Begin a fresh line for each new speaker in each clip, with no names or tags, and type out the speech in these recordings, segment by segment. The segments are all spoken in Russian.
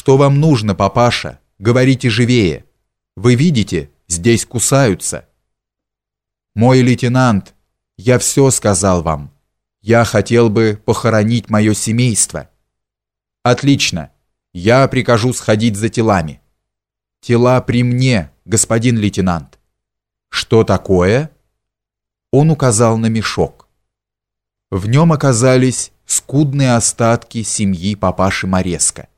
Что вам нужно, папаша? Говорите живее. Вы видите, здесь кусаются. Мой лейтенант, я все сказал вам. Я хотел бы похоронить мое семейство. Отлично. Я прикажу сходить за телами. Тела при мне, господин лейтенант. Что такое? Он указал на мешок. В нем оказались скудные остатки семьи папаши Мореска.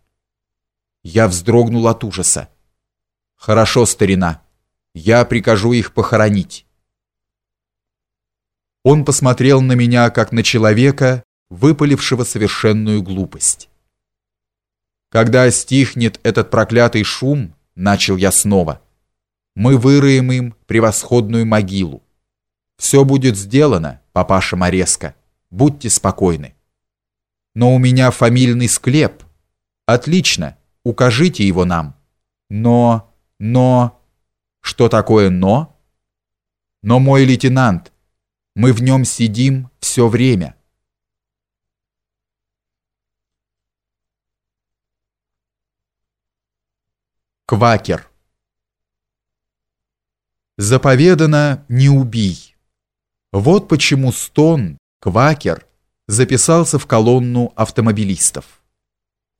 Я вздрогнул от ужаса. Хорошо, старина. Я прикажу их похоронить. Он посмотрел на меня как на человека, выпалившего совершенную глупость. Когда стихнет этот проклятый шум, начал я снова. Мы выроем им превосходную могилу. Все будет сделано, папаша Мореска. Будьте спокойны. Но у меня фамильный склеп. Отлично, укажите его нам. Но, но... Что такое «но»? Но, мой лейтенант, мы в нем сидим все время. Квакер. Заповедано «не убий». Вот почему Стон, квакер, записался в колонну автомобилистов.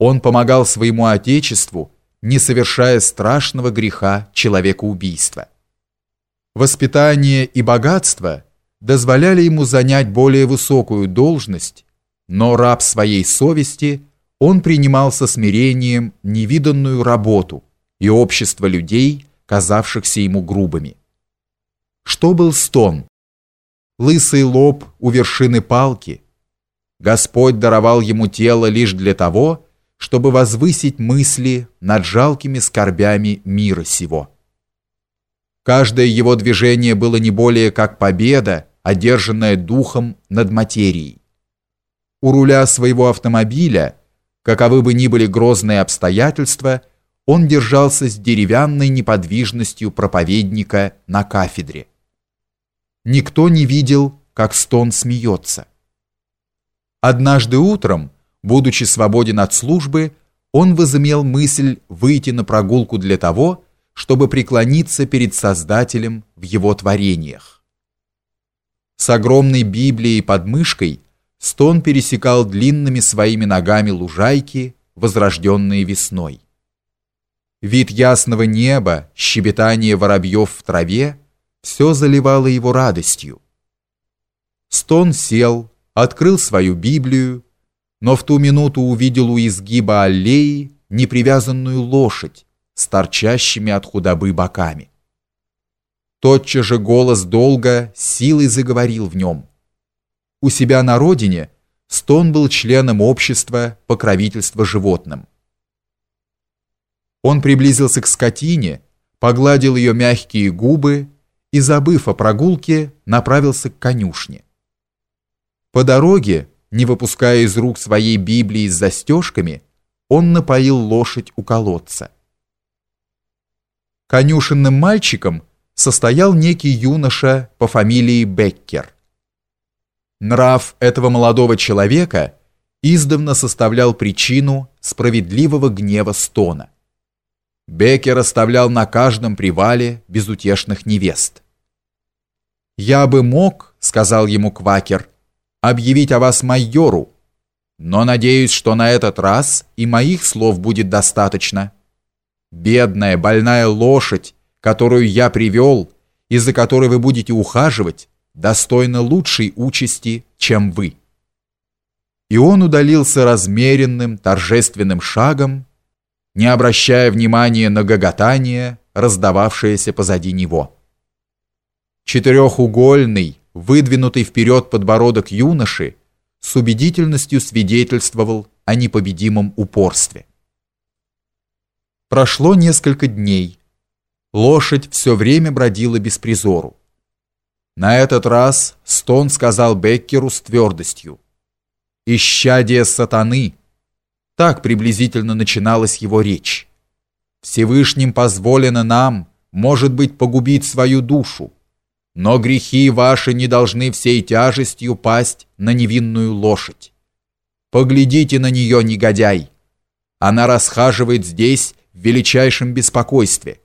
Он помогал своему отечеству, не совершая страшного греха человекоубийства. Воспитание и богатство дозволяли ему занять более высокую должность, но раб своей совести он принимал со смирением невиданную работу – и общество людей, казавшихся ему грубыми. Что был стон? Лысый лоб у вершины палки. Господь даровал ему тело лишь для того, чтобы возвысить мысли над жалкими скорбями мира сего. Каждое его движение было не более как победа, одержанная духом над материей. У руля своего автомобиля, каковы бы ни были грозные обстоятельства, он держался с деревянной неподвижностью проповедника на кафедре. Никто не видел, как Стон смеется. Однажды утром, будучи свободен от службы, он возымел мысль выйти на прогулку для того, чтобы преклониться перед Создателем в его творениях. С огромной Библией под мышкой Стон пересекал длинными своими ногами лужайки, возрожденные весной. Вид ясного неба, щебетание воробьев в траве – все заливало его радостью. Стон сел, открыл свою Библию, но в ту минуту увидел у изгиба аллеи непривязанную лошадь с торчащими от худобы боками. Тотчас же голос долго силой заговорил в нем. У себя на родине Стон был членом общества покровительства животным. Он приблизился к скотине, погладил ее мягкие губы и, забыв о прогулке, направился к конюшне. По дороге, не выпуская из рук своей Библии с застежками, он напоил лошадь у колодца. Конюшенным мальчиком состоял некий юноша по фамилии Беккер. Нрав этого молодого человека издавна составлял причину справедливого гнева Стона. Беккер оставлял на каждом привале безутешных невест. «Я бы мог, — сказал ему Квакер, — объявить о вас майору, но надеюсь, что на этот раз и моих слов будет достаточно. Бедная, больная лошадь, которую я привел, и за которой вы будете ухаживать, достойна лучшей участи, чем вы». И он удалился размеренным, торжественным шагом, не обращая внимания на гоготание, раздававшееся позади него. Четырехугольный, выдвинутый вперед подбородок юноши с убедительностью свидетельствовал о непобедимом упорстве. Прошло несколько дней. Лошадь все время бродила без призору. На этот раз Стон сказал Беккеру с твердостью. «Исчадие сатаны!» Так приблизительно начиналась его речь. Всевышним позволено нам, может быть, погубить свою душу, но грехи ваши не должны всей тяжестью пасть на невинную лошадь. Поглядите на нее, негодяй. Она расхаживает здесь в величайшем беспокойстве.